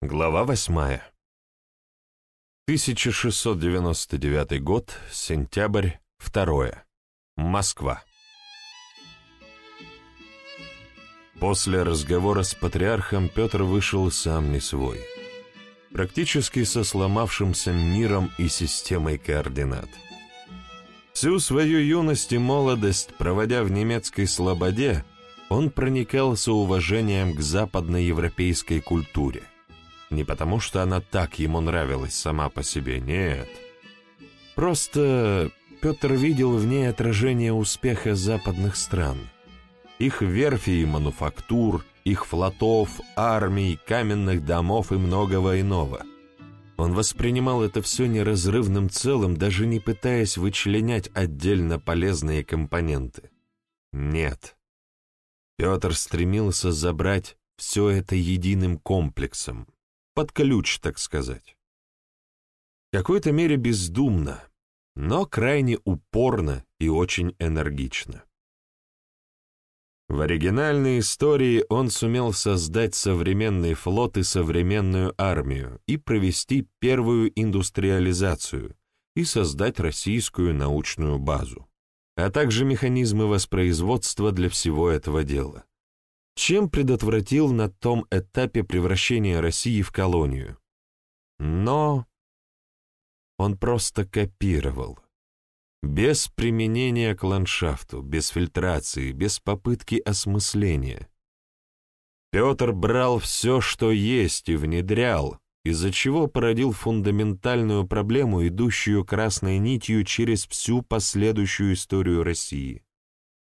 Глава восьмая. 1699 год, сентябрь, 2. Москва. После разговора с патриархом Петр вышел сам не свой. Практически со сломавшимся миром и системой координат. Всю свою юность и молодость, проводя в немецкой слободе, он проникался уважением к западноевропейской культуре – не потому, что она так ему нравилась сама по себе, нет. Просто Петр видел в ней отражение успеха западных стран. Их верфи и мануфактур, их флотов, армий, каменных домов и многого иного. Он воспринимал это все неразрывным целым, даже не пытаясь вычленять отдельно полезные компоненты. Нет. Петр стремился забрать все это единым комплексом под ключ, так сказать. В какой-то мере бездумно, но крайне упорно и очень энергично. В оригинальной истории он сумел создать современный флот и современную армию и провести первую индустриализацию и создать российскую научную базу, а также механизмы воспроизводства для всего этого дела чем предотвратил на том этапе превращения России в колонию. Но он просто копировал. Без применения к ландшафту, без фильтрации, без попытки осмысления. Петр брал все, что есть, и внедрял, из-за чего породил фундаментальную проблему, идущую красной нитью через всю последующую историю России.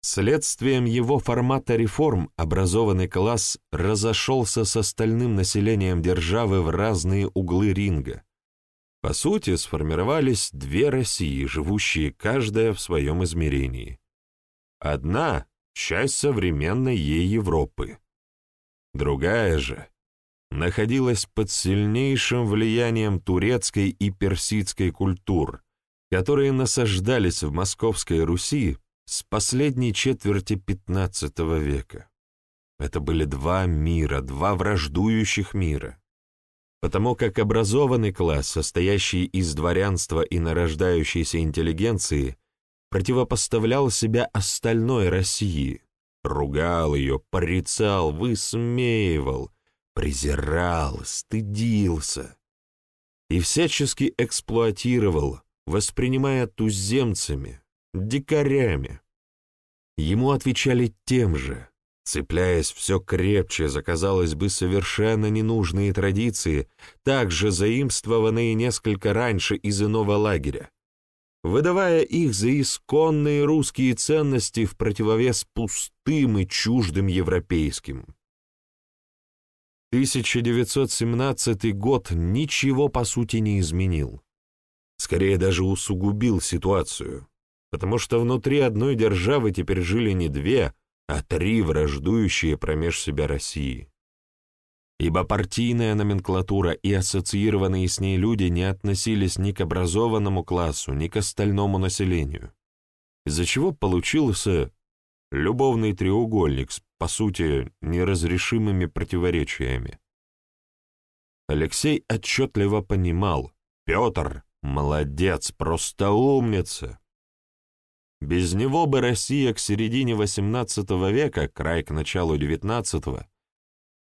Следствием его формата реформ образованный класс разошелся с остальным населением державы в разные углы ринга. По сути, сформировались две России, живущие каждая в своем измерении. Одна — часть современной ей Европы. Другая же находилась под сильнейшим влиянием турецкой и персидской культур, которые насаждались в Московской Руси с последней четверти XV века. Это были два мира, два враждующих мира. Потому как образованный класс, состоящий из дворянства и нарождающейся интеллигенции, противопоставлял себя остальной России, ругал ее, порицал, высмеивал, презирал, стыдился и всячески эксплуатировал, воспринимая туземцами, дикарями. Ему отвечали тем же, цепляясь все крепче за, казалось бы, совершенно ненужные традиции, также заимствованные несколько раньше из иного лагеря, выдавая их за исконные русские ценности в противовес пустым и чуждым европейским. 1917 год ничего по сути не изменил. Скорее даже усугубил ситуацию потому что внутри одной державы теперь жили не две, а три враждующие промеж себя России. Ибо партийная номенклатура и ассоциированные с ней люди не относились ни к образованному классу, ни к остальному населению, из-за чего получился любовный треугольник с, по сути, неразрешимыми противоречиями. Алексей отчетливо понимал, Петр — молодец, просто умница. Без него бы Россия к середине XVIII века, край к началу XIX,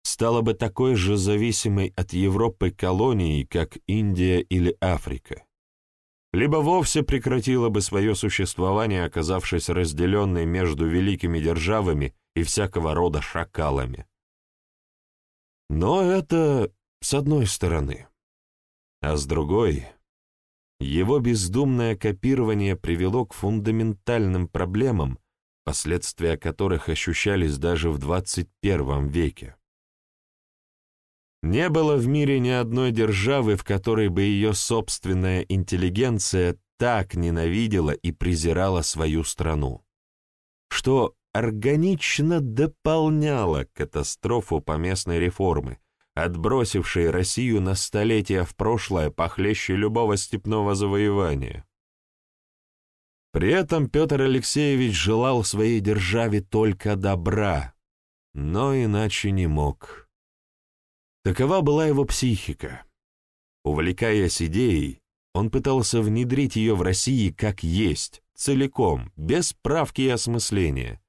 стала бы такой же зависимой от Европы колонией, как Индия или Африка. Либо вовсе прекратила бы свое существование, оказавшись разделенной между великими державами и всякого рода шакалами. Но это с одной стороны. А с другой его бездумное копирование привело к фундаментальным проблемам, последствия которых ощущались даже в 21 веке. Не было в мире ни одной державы, в которой бы ее собственная интеллигенция так ненавидела и презирала свою страну, что органично дополняло катастрофу поместной реформы, отбросившие Россию на столетия в прошлое похлеще любого степного завоевания. При этом Петр Алексеевич желал своей державе только добра, но иначе не мог. Такова была его психика. Увлекаясь идеей, он пытался внедрить ее в России как есть, целиком, без правки и осмысления,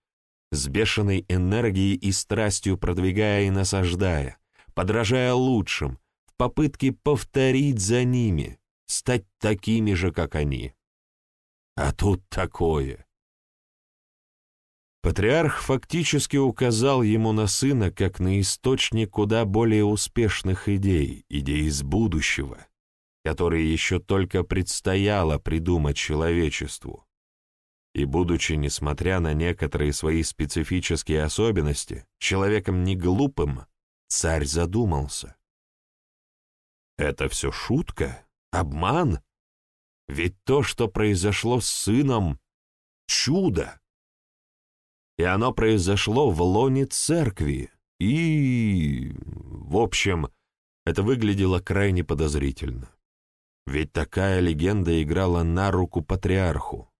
с бешеной энергией и страстью продвигая и насаждая, подражая лучшим, в попытке повторить за ними, стать такими же, как они. А тут такое. Патриарх фактически указал ему на сына как на источник куда более успешных идей, идей из будущего, которые еще только предстояло придумать человечеству. И будучи, несмотря на некоторые свои специфические особенности, человеком не глупым, царь задумался. Это все шутка? Обман? Ведь то, что произошло с сыном — чудо. И оно произошло в лоне церкви. И... В общем, это выглядело крайне подозрительно. Ведь такая легенда играла на руку патриарху.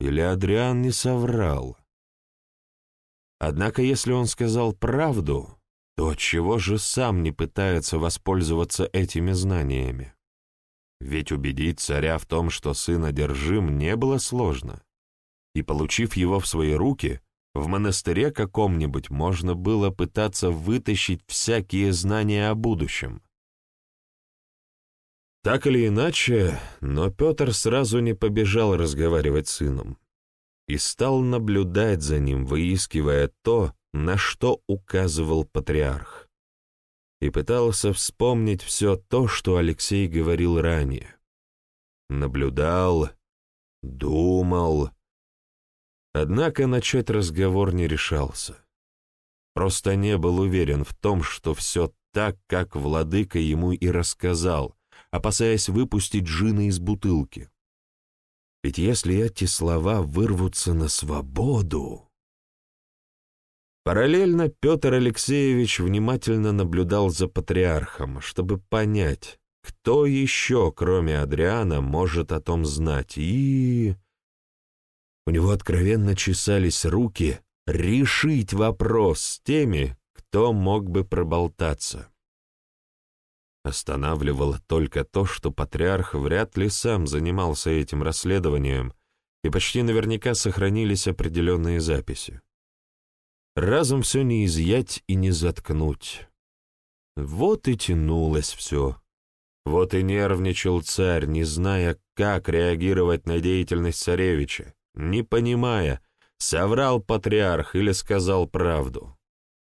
Или Адриан не соврал? Однако, если он сказал правду, то чего же сам не пытается воспользоваться этими знаниями? Ведь убедить царя в том, что сын одержим, не было сложно. И, получив его в свои руки, в монастыре каком-нибудь можно было пытаться вытащить всякие знания о будущем. Так или иначе, но Петр сразу не побежал разговаривать с сыном и стал наблюдать за ним, выискивая то, на что указывал патриарх и пытался вспомнить все то, что Алексей говорил ранее. Наблюдал, думал. Однако начать разговор не решался. Просто не был уверен в том, что все так, как владыка ему и рассказал, опасаясь выпустить джина из бутылки. Ведь если эти слова вырвутся на свободу... Параллельно Петр Алексеевич внимательно наблюдал за патриархом, чтобы понять, кто еще, кроме Адриана, может о том знать, и... У него откровенно чесались руки решить вопрос с теми, кто мог бы проболтаться. Останавливало только то, что патриарх вряд ли сам занимался этим расследованием, и почти наверняка сохранились определенные записи. Разом все не изъять и не заткнуть. Вот и тянулось все. Вот и нервничал царь, не зная, как реагировать на деятельность царевича, не понимая, соврал патриарх или сказал правду.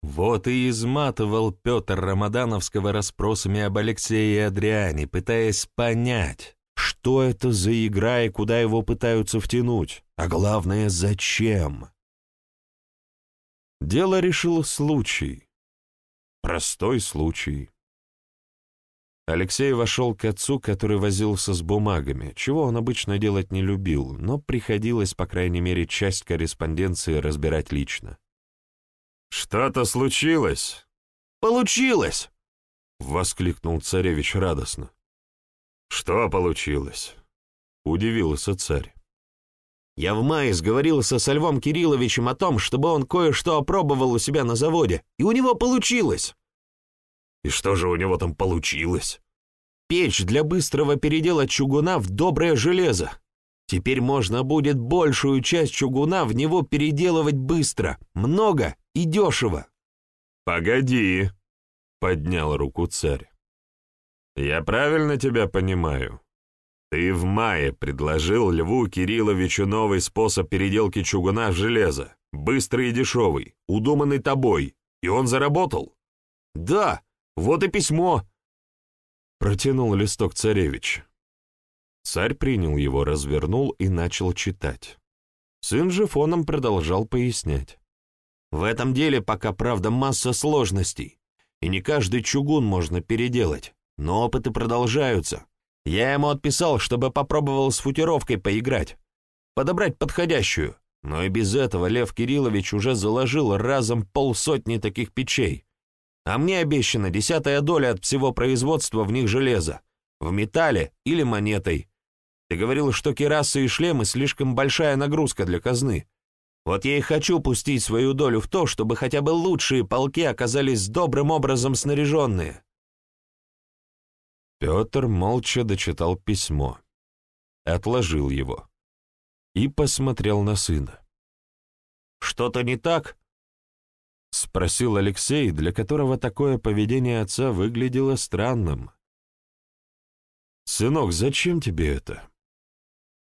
Вот и изматывал Петр Рамадановского расспросами об Алексее и Адриане, пытаясь понять, что это за игра и куда его пытаются втянуть, а главное, зачем. Дело решил случай. Простой случай. Алексей вошел к отцу, который возился с бумагами, чего он обычно делать не любил, но приходилось, по крайней мере, часть корреспонденции разбирать лично. «Что-то случилось?» «Получилось!» — воскликнул царевич радостно. «Что получилось?» — удивился царь. Я в мае сговорился со Львом Кирилловичем о том, чтобы он кое-что опробовал у себя на заводе, и у него получилось. И что же у него там получилось? Печь для быстрого передела чугуна в доброе железо. Теперь можно будет большую часть чугуна в него переделывать быстро, много и дешево. «Погоди», — поднял руку царь. «Я правильно тебя понимаю? Ты в мае предложил Льву Кирилловичу новый способ переделки чугуна в железо, быстрый и дешевый, удуманный тобой, и он заработал? Да, вот и письмо. Протянул листок царевич. Царь принял его, развернул и начал читать. Сын же фоном продолжал пояснять. В этом деле пока, правда, масса сложностей, и не каждый чугун можно переделать, но опыты продолжаются. Я ему отписал, чтобы попробовал с футировкой поиграть, подобрать подходящую, но и без этого Лев Кириллович уже заложил разом полсотни таких печей. А мне обещана десятая доля от всего производства в них железа, в металле или монетой. Ты говорил, что керасы и шлемы слишком большая нагрузка для казны. Вот я и хочу пустить свою долю в то, чтобы хотя бы лучшие полки оказались добрым образом снаряженные». Петр молча дочитал письмо, отложил его и посмотрел на сына. «Что-то не так?» — спросил Алексей, для которого такое поведение отца выглядело странным. «Сынок, зачем тебе это?»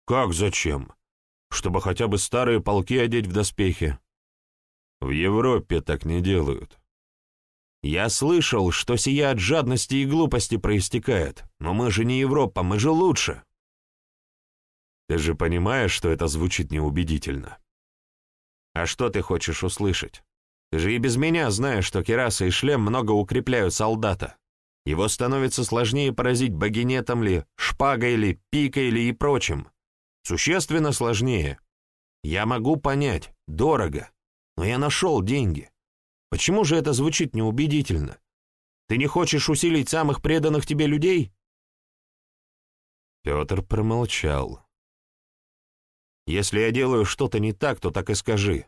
«Как зачем? Чтобы хотя бы старые полки одеть в доспехи». «В Европе так не делают». «Я слышал, что сия от жадности и глупости проистекает, но мы же не Европа, мы же лучше». «Ты же понимаешь, что это звучит неубедительно?» «А что ты хочешь услышать? Ты же и без меня знаешь, что кераса и шлем много укрепляют солдата. Его становится сложнее поразить багинетом ли, шпагой ли, пикой ли и прочим. Существенно сложнее. Я могу понять, дорого, но я нашел деньги. Почему же это звучит неубедительно? Ты не хочешь усилить самых преданных тебе людей? Петр промолчал. Если я делаю что-то не так, то так и скажи.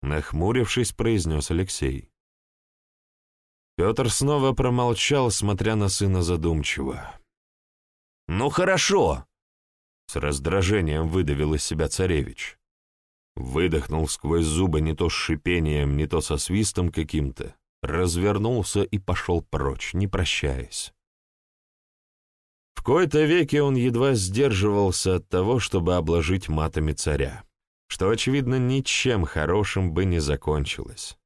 Нахмурившись, произнес Алексей. Петр снова промолчал, смотря на сына задумчиво. «Ну хорошо!» С раздражением выдавил из себя царевич. Выдохнул сквозь зубы не то с шипением, не то со свистом каким-то, развернулся и пошел прочь, не прощаясь. В кои-то веке он едва сдерживался от того, чтобы обложить матами царя что, очевидно, ничем хорошим бы не закончилось.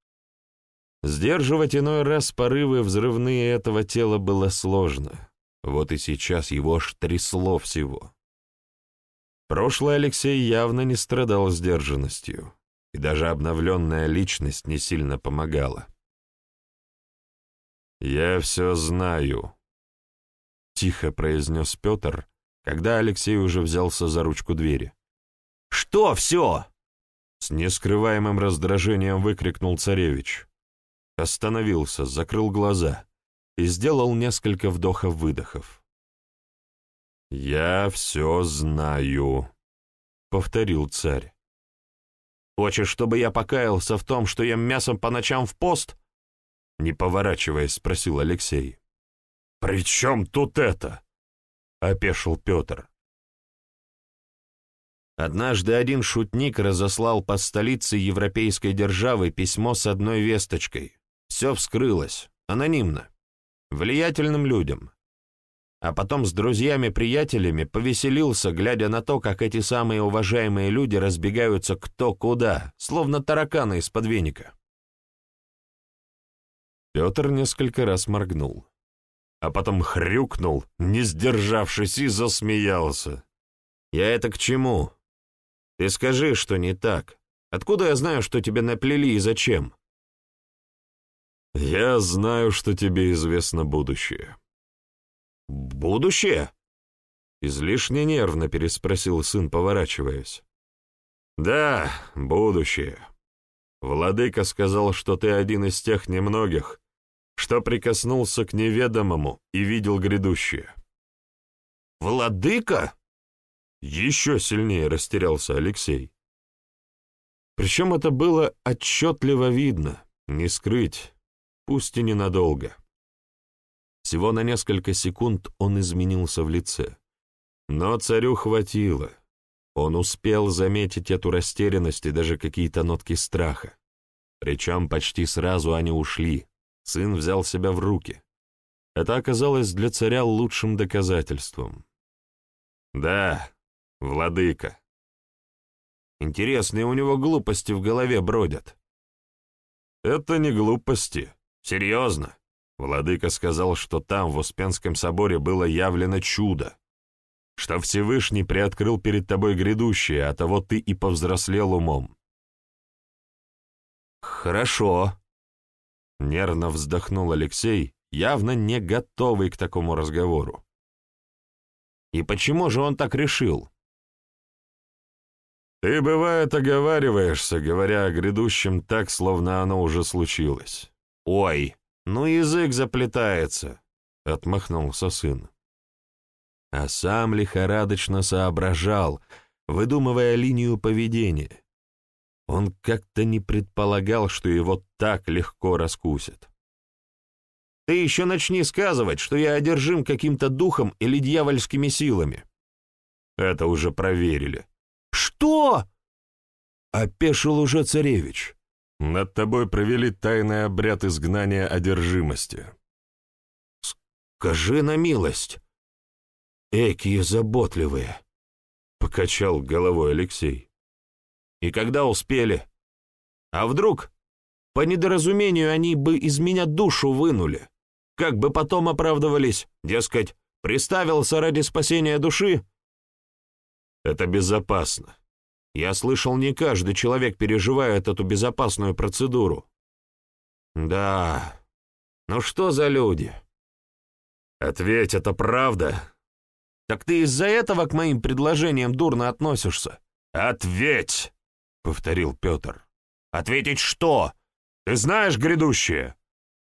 Сдерживать иной раз порывы взрывные этого тела было сложно. Вот и сейчас его аж трясло всего. Прошлый Алексей явно не страдал сдержанностью, и даже обновленная личность не сильно помогала. «Я все знаю», — тихо произнес Петр, когда Алексей уже взялся за ручку двери. Что все?» С нескрываемым раздражением выкрикнул царевич. Остановился, закрыл глаза и сделал несколько вдохов-выдохов. «Я все знаю», — повторил царь. «Хочешь, чтобы я покаялся в том, что ем мясом по ночам в пост?» Не поворачиваясь, спросил Алексей. «При чем тут это?» — опешил Петр. Однажды один шутник разослал по столице европейской державы письмо с одной весточкой. Все вскрылось, анонимно, влиятельным людям. А потом с друзьями-приятелями повеселился, глядя на то, как эти самые уважаемые люди разбегаются кто куда, словно тараканы из-под веника. Петр несколько раз моргнул, а потом хрюкнул, не сдержавшись, и засмеялся. «Я это к чему?» Ты скажи, что не так. Откуда я знаю, что тебе наплели и зачем?» «Я знаю, что тебе известно будущее». «Будущее?» Излишне нервно переспросил сын, поворачиваясь. «Да, будущее. Владыка сказал, что ты один из тех немногих, что прикоснулся к неведомому и видел грядущее». «Владыка?» Еще сильнее растерялся Алексей. Причем это было отчетливо видно, не скрыть, пусть и ненадолго. Всего на несколько секунд он изменился в лице. Но царю хватило. Он успел заметить эту растерянность и даже какие-то нотки страха. Причем почти сразу они ушли. Сын взял себя в руки. Это оказалось для царя лучшим доказательством. Да, владыка. Интересные у него глупости в голове бродят. Это не глупости. Серьезно. Владыка сказал, что там, в Успенском соборе, было явлено чудо, что Всевышний приоткрыл перед тобой грядущее, а того ты и повзрослел умом. «Хорошо», — нервно вздохнул Алексей, явно не готовый к такому разговору. «И почему же он так решил?» Ты, бывает, оговариваешься, говоря о грядущем так, словно оно уже случилось. Ой, ну язык заплетается, — отмахнулся сын. А сам лихорадочно соображал, выдумывая линию поведения. Он как-то не предполагал, что его так легко раскусят. «Ты еще начни сказывать, что я одержим каким-то духом или дьявольскими силами». «Это уже проверили». «Что?» «Опешил уже царевич. Над тобой провели тайный обряд изгнания одержимости». «Скажи на милость». «Экие заботливые», — покачал головой Алексей. И когда успели? А вдруг, по недоразумению, они бы из меня душу вынули? Как бы потом оправдывались, дескать, приставился ради спасения души? Это безопасно. Я слышал, не каждый человек переживает эту безопасную процедуру. Да, ну что за люди? Ответь, это правда? Так ты из-за этого к моим предложениям дурно относишься? Ответь! повторил Петр. «Ответить что? Ты знаешь грядущее?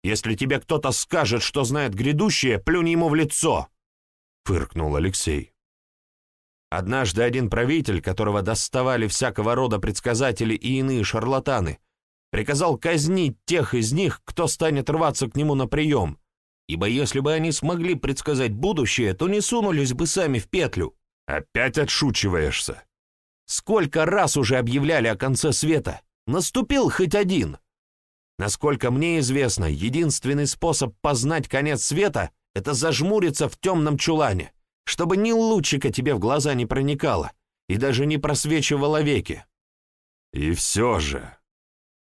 Если тебе кто-то скажет, что знает грядущее, плюнь ему в лицо!» — фыркнул Алексей. Однажды один правитель, которого доставали всякого рода предсказатели и иные шарлатаны, приказал казнить тех из них, кто станет рваться к нему на прием, ибо если бы они смогли предсказать будущее, то не сунулись бы сами в петлю. «Опять отшучиваешься!» Сколько раз уже объявляли о конце света? Наступил хоть один. Насколько мне известно, единственный способ познать конец света — это зажмуриться в темном чулане, чтобы ни лучика тебе в глаза не проникало и даже не просвечивало веки. И все же,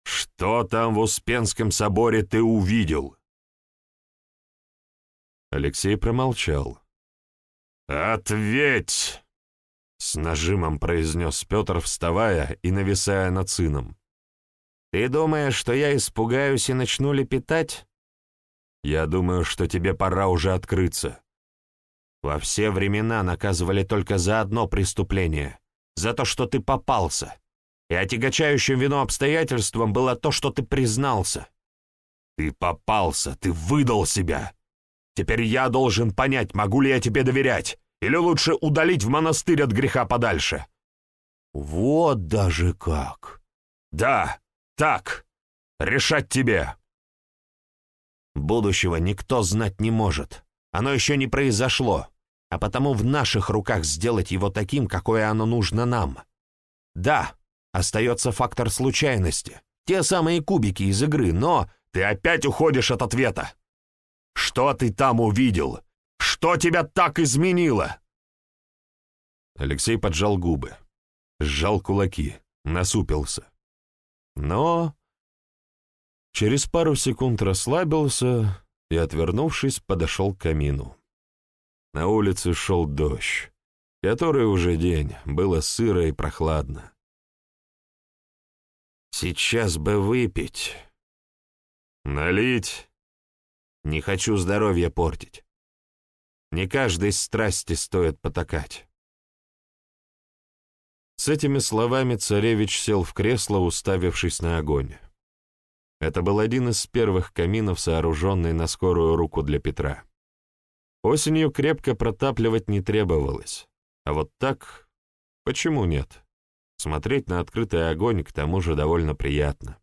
что там в Успенском соборе ты увидел? Алексей промолчал. «Ответь!» С нажимом произнес Петр, вставая и нависая над сыном. «Ты думаешь, что я испугаюсь и начну лепетать?» «Я думаю, что тебе пора уже открыться». «Во все времена наказывали только за одно преступление — за то, что ты попался. И отягочающим вину обстоятельством было то, что ты признался». «Ты попался, ты выдал себя. Теперь я должен понять, могу ли я тебе доверять. Или лучше удалить в монастырь от греха подальше?» «Вот даже как!» «Да, так. Решать тебе!» «Будущего никто знать не может. Оно еще не произошло, а потому в наших руках сделать его таким, какое оно нужно нам. Да, остается фактор случайности, те самые кубики из игры, но ты опять уходишь от ответа. Что ты там увидел? Что тебя так изменило?» Алексей поджал губы, сжал кулаки, насупился. Но через пару секунд расслабился и, отвернувшись, подошел к камину. На улице шел дождь, который уже день, было сыро и прохладно. «Сейчас бы выпить». «Налить?» «Не хочу здоровье портить. Не каждой страсти стоит потакать. С этими словами царевич сел в кресло, уставившись на огонь. Это был один из первых каминов, сооруженный на скорую руку для Петра. Осенью крепко протапливать не требовалось, а вот так, почему нет? Смотреть на открытый огонь к тому же довольно приятно.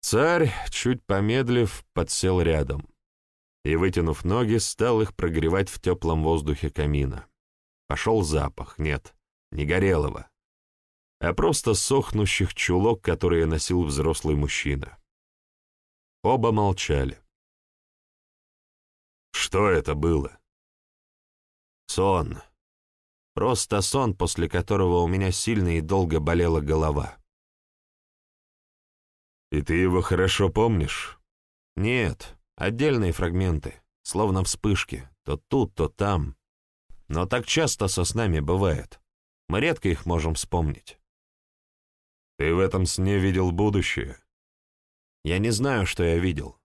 Царь, чуть помедлив, подсел рядом и, вытянув ноги, стал их прогревать в теплом воздухе камина. Пошел запах, нет, не горелого, а просто сохнущих чулок, которые носил взрослый мужчина. Оба молчали. Что это было? Сон. Просто сон, после которого у меня сильно и долго болела голова. И ты его хорошо помнишь? Нет, Отдельные фрагменты, словно вспышки, то тут, то там. Но так часто со снами бывает. Мы редко их можем вспомнить. Ты в этом сне видел будущее? Я не знаю, что я видел.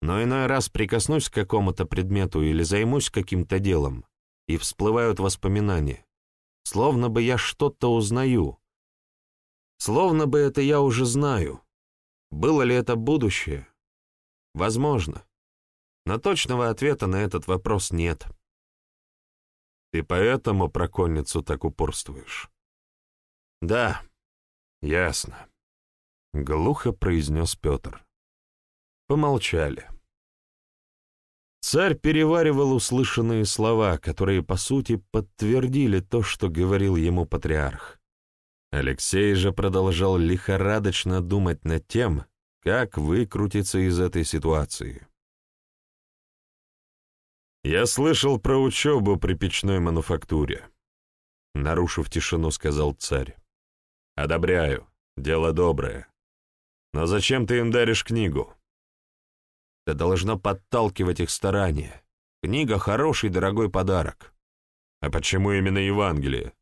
Но иной раз прикоснусь к какому-то предмету или займусь каким-то делом, и всплывают воспоминания. Словно бы я что-то узнаю. Словно бы это я уже знаю. Было ли это будущее? Возможно. Но точного ответа на этот вопрос нет. Ты поэтому про конницу так упорствуешь? Да. «Ясно», — глухо произнес Петр. Помолчали. Царь переваривал услышанные слова, которые, по сути, подтвердили то, что говорил ему патриарх. Алексей же продолжал лихорадочно думать над тем, как выкрутиться из этой ситуации. «Я слышал про учебу при печной мануфактуре», — нарушив тишину, сказал царь. «Одобряю, дело доброе. Но зачем ты им даришь книгу?» Это должно подталкивать их старания. Книга — хороший, дорогой подарок. А почему именно Евангелие?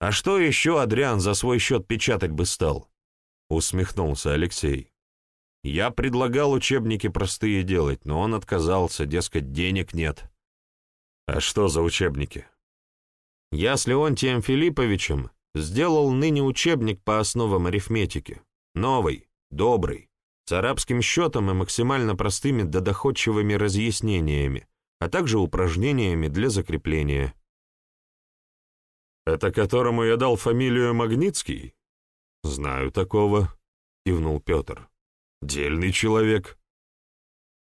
А что еще Адриан за свой счет печатать бы стал? Усмехнулся Алексей. Я предлагал учебники простые делать, но он отказался, дескать, денег нет. А что за учебники? Я с Леонтием Филипповичем сделал ныне учебник по основам арифметики. Новый, добрый с арабским счетом и максимально простыми да доходчивыми разъяснениями, а также упражнениями для закрепления. «Это которому я дал фамилию Магнитский?» «Знаю такого», — кивнул Петр. «Дельный человек».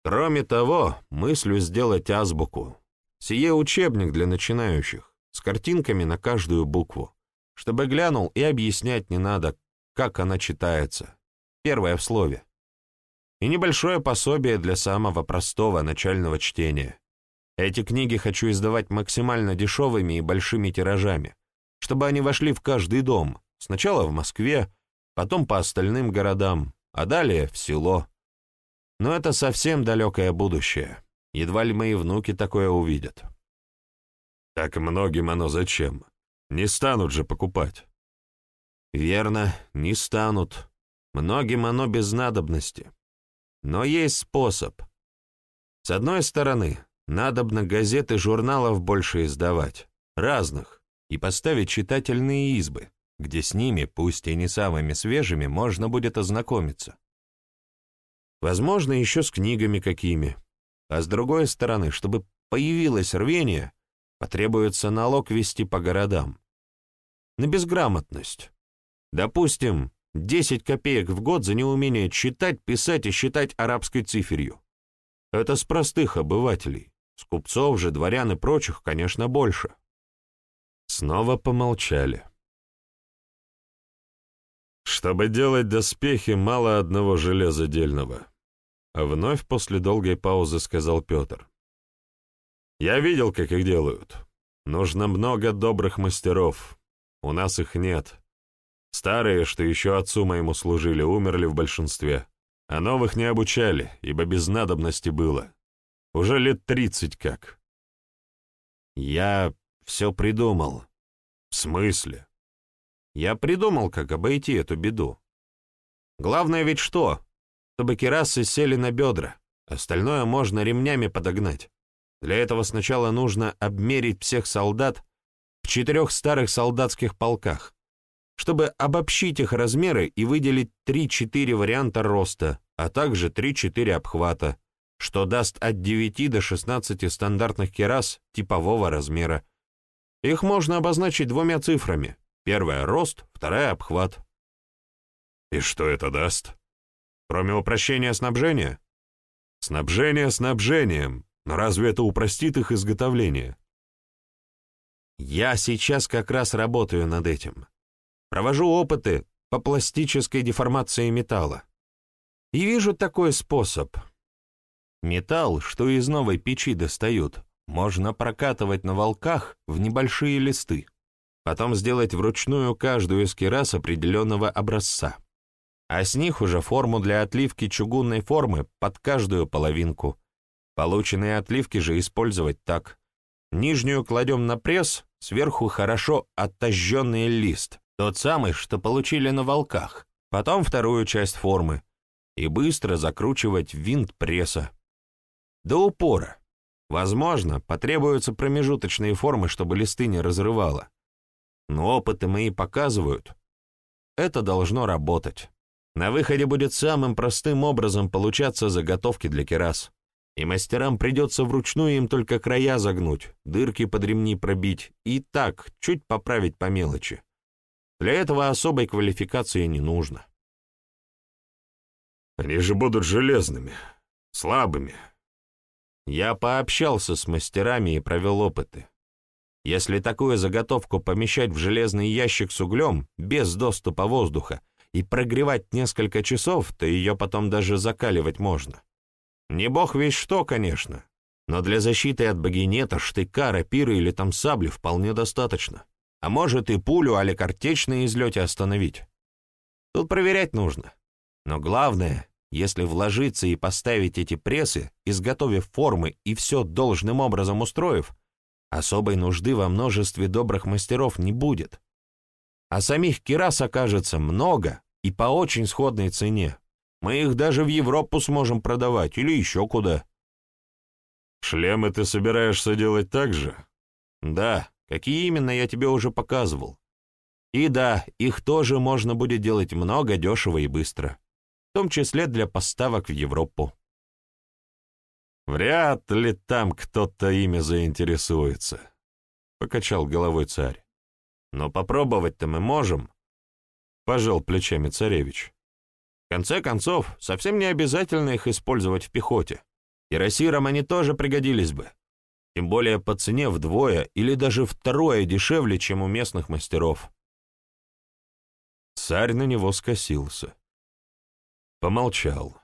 «Кроме того, мыслю сделать азбуку. Сие учебник для начинающих, с картинками на каждую букву, чтобы глянул и объяснять не надо, как она читается. Первое в слове и небольшое пособие для самого простого начального чтения. Эти книги хочу издавать максимально дешевыми и большими тиражами, чтобы они вошли в каждый дом, сначала в Москве, потом по остальным городам, а далее в село. Но это совсем далекое будущее. Едва ли мои внуки такое увидят. Так многим оно зачем? Не станут же покупать. Верно, не станут. Многим оно без надобности. Но есть способ. С одной стороны, надобно газеты и журналов больше издавать, разных, и поставить читательные избы, где с ними, пусть и не самыми свежими, можно будет ознакомиться. Возможно, еще с книгами какими. А с другой стороны, чтобы появилось рвение, потребуется налог вести по городам. На безграмотность. Допустим, 10 копеек в год за неумение читать, писать и считать арабской циферью. Это с простых обывателей. С купцов же, дворян и прочих, конечно, больше. Снова помолчали. Чтобы делать доспехи, мало одного железа дельного. Вновь после долгой паузы сказал Петр. Я видел, как их делают. Нужно много добрых мастеров. У нас их нет. Старые, что еще отцу моему служили, умерли в большинстве, а новых не обучали, ибо без надобности было. Уже лет тридцать как. Я все придумал. В смысле? Я придумал, как обойти эту беду. Главное ведь что? Чтобы керасы сели на бедра. Остальное можно ремнями подогнать. Для этого сначала нужно обмерить всех солдат в четырех старых солдатских полках чтобы обобщить их размеры и выделить 3-4 варианта роста, а также 3-4 обхвата, что даст от 9 до 16 стандартных керас типового размера. Их можно обозначить двумя цифрами. Первая — рост, вторая — обхват. И что это даст? Кроме упрощения снабжения? Снабжение снабжением, но разве это упростит их изготовление? Я сейчас как раз работаю над этим. Провожу опыты по пластической деформации металла. И вижу такой способ. Металл, что из новой печи достают, можно прокатывать на волках в небольшие листы, потом сделать вручную каждую из керас определенного образца, а с них уже форму для отливки чугунной формы под каждую половинку. Полученные отливки же использовать так. Нижнюю кладем на пресс, сверху хорошо оттожженный лист, тот самый, что получили на волках. Потом вторую часть формы. И быстро закручивать винт пресса. До упора. Возможно, потребуются промежуточные формы, чтобы листы не разрывало. Но опыты мои показывают, это должно работать. На выходе будет самым простым образом получаться заготовки для керас. И мастерам придется вручную им только края загнуть, дырки под ремни пробить и так, чуть поправить по мелочи. Для этого особой квалификации не нужно. Они же будут железными, слабыми. Я пообщался с мастерами и провел опыты. Если такую заготовку помещать в железный ящик с углем, без доступа воздуха, и прогревать несколько часов, то ее потом даже закаливать можно. Не бог весь что, конечно, но для защиты от багинета, штыка, рапиры или там сабли вполне достаточно. А может и пулю али картечь на излете остановить. Тут проверять нужно. Но главное, если вложиться и поставить эти прессы, изготовив формы и все должным образом устроив, особой нужды во множестве добрых мастеров не будет. А самих кирас окажется много и по очень сходной цене. Мы их даже в Европу сможем продавать или еще куда. Шлемы ты собираешься делать так же? Да, какие именно я тебе уже показывал. И да, их тоже можно будет делать много, дешево и быстро в том числе для поставок в Европу. «Вряд ли там кто-то ими заинтересуется», — покачал головой царь. «Но попробовать-то мы можем», — пожал плечами царевич. «В конце концов, совсем не обязательно их использовать в пехоте. Кирасирам они тоже пригодились бы. Тем более по цене вдвое или даже втрое дешевле, чем у местных мастеров». Царь на него скосился. Помолчал.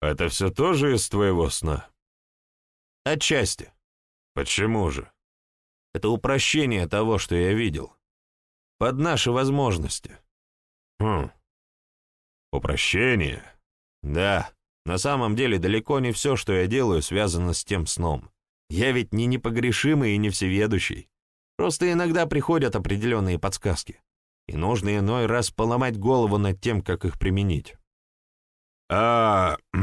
«Это все тоже из твоего сна?» «Отчасти». «Почему же?» «Это упрощение того, что я видел. Под наши возможности». «Хм. Упрощение?» «Да. На самом деле далеко не все, что я делаю, связано с тем сном. Я ведь не непогрешимый и не всеведущий. Просто иногда приходят определенные подсказки и нужно иной раз поломать голову над тем, как их применить. А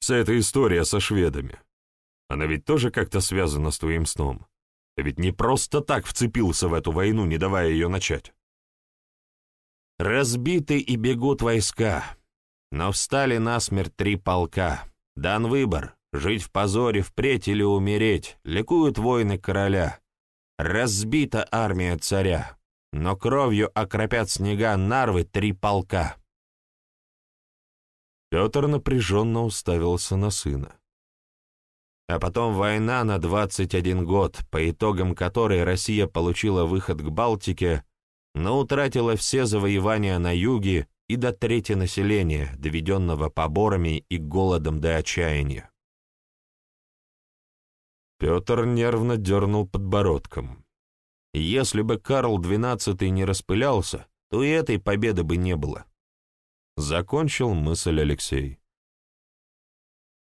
вся эта история со шведами, она ведь тоже как-то связана с твоим сном. Ты ведь не просто так вцепился в эту войну, не давая ее начать. Разбиты и бегут войска, но встали насмерть три полка. Дан выбор — жить в позоре впредь или умереть, ликуют воины короля. Разбита армия царя но кровью окропят снега нарвы три полка. Петр напряженно уставился на сына. А потом война на 21 год, по итогам которой Россия получила выход к Балтике, но утратила все завоевания на юге и до трети населения, доведенного поборами и голодом до отчаяния. Петр нервно дернул подбородком. Если бы Карл XII не распылялся, то и этой победы бы не было. Закончил мысль Алексей.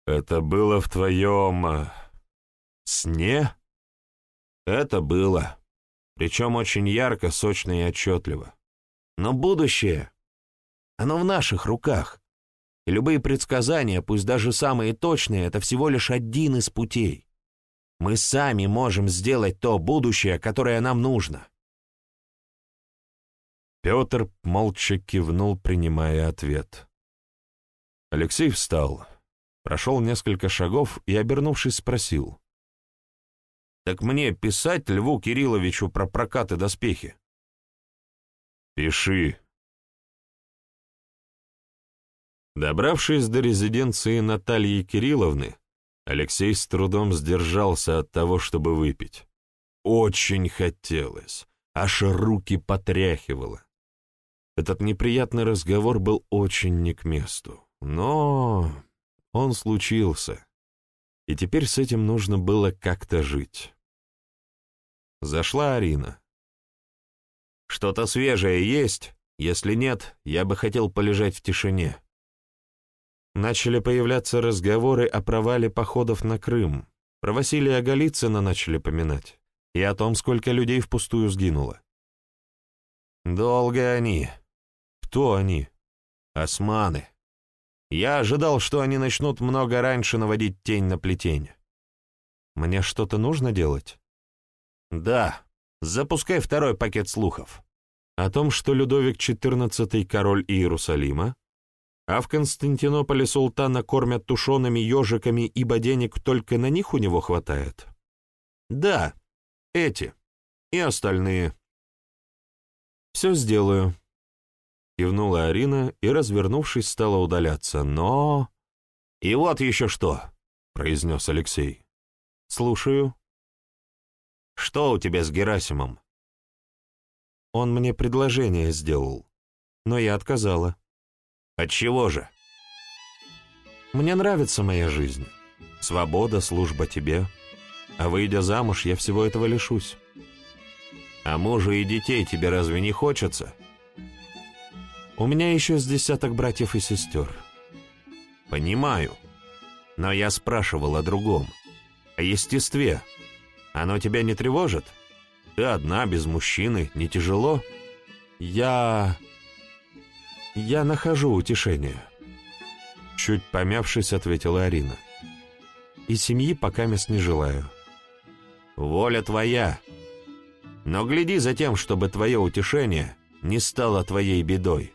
«Это было в твоем... Э, сне?» «Это было. Причем очень ярко, сочно и отчетливо. Но будущее, оно в наших руках. И любые предсказания, пусть даже самые точные, это всего лишь один из путей. Мы сами можем сделать то будущее, которое нам нужно. Петр молча кивнул, принимая ответ. Алексей встал, прошел несколько шагов и, обернувшись, спросил. «Так мне писать Льву Кирилловичу про прокаты доспехи?» «Пиши». Добравшись до резиденции Натальи Кирилловны, Алексей с трудом сдержался от того, чтобы выпить. Очень хотелось, аж руки потряхивало. Этот неприятный разговор был очень не к месту, но он случился, и теперь с этим нужно было как-то жить. Зашла Арина. «Что-то свежее есть? Если нет, я бы хотел полежать в тишине». Начали появляться разговоры о провале походов на Крым. Про Василия Голицына начали поминать. И о том, сколько людей впустую сгинуло. Долго они. Кто они? Османы. Я ожидал, что они начнут много раньше наводить тень на плетень. Мне что-то нужно делать? Да. Запускай второй пакет слухов. О том, что Людовик XIV король Иерусалима, а в Константинополе султана кормят тушеными ежиками, ибо денег только на них у него хватает? Да, эти. И остальные. «Все сделаю», — кивнула Арина и, развернувшись, стала удаляться. «Но...» «И вот еще что», — произнес Алексей. «Слушаю». «Что у тебя с Герасимом?» Он мне предложение сделал, но я отказала. «Отчего же?» «Мне нравится моя жизнь. Свобода, служба тебе. А выйдя замуж, я всего этого лишусь». «А мужа и детей тебе разве не хочется?» «У меня еще с десяток братьев и сестер». «Понимаю. Но я спрашивал о другом. О естестве. Оно тебя не тревожит? Ты одна, без мужчины, не тяжело?» «Я... я нахожу утешение». Чуть помявшись, ответила Арина. «И семьи пока мест не желаю». «Воля твоя. Но гляди за тем, чтобы твое утешение не стало твоей бедой.